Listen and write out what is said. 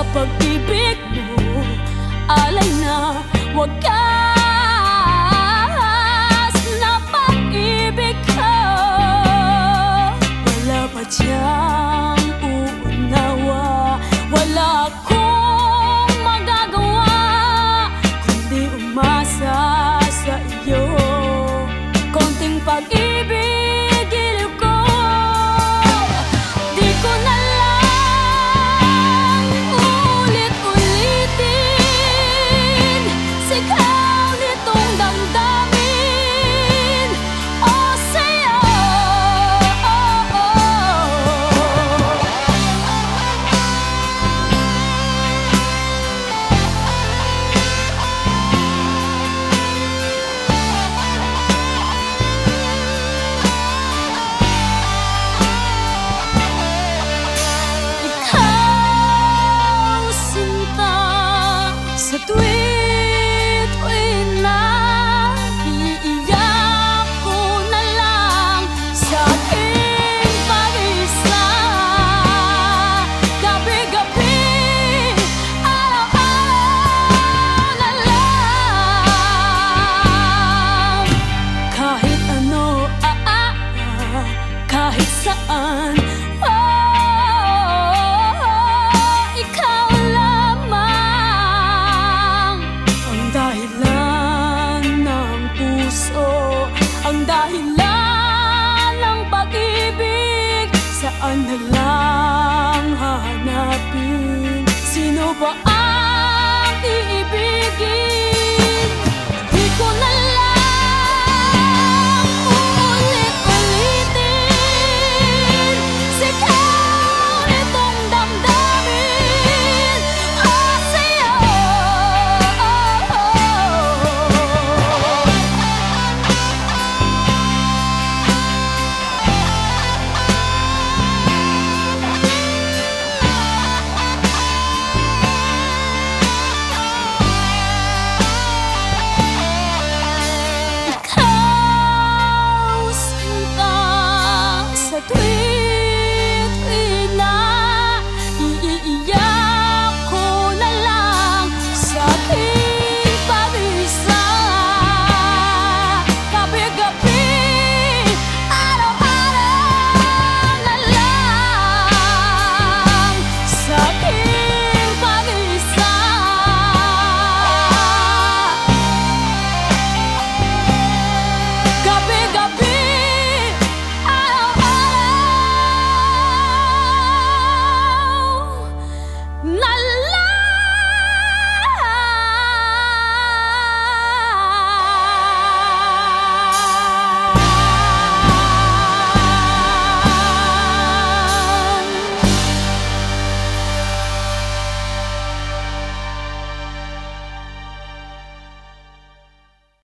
sa pag-ibig mo Alay na wakas na pag-ibig pa siyang uunawa Wala akong magagawa Kundi umasa sa iyo. Konting pag-ibig Saan na lang hanapin? Sino ba ang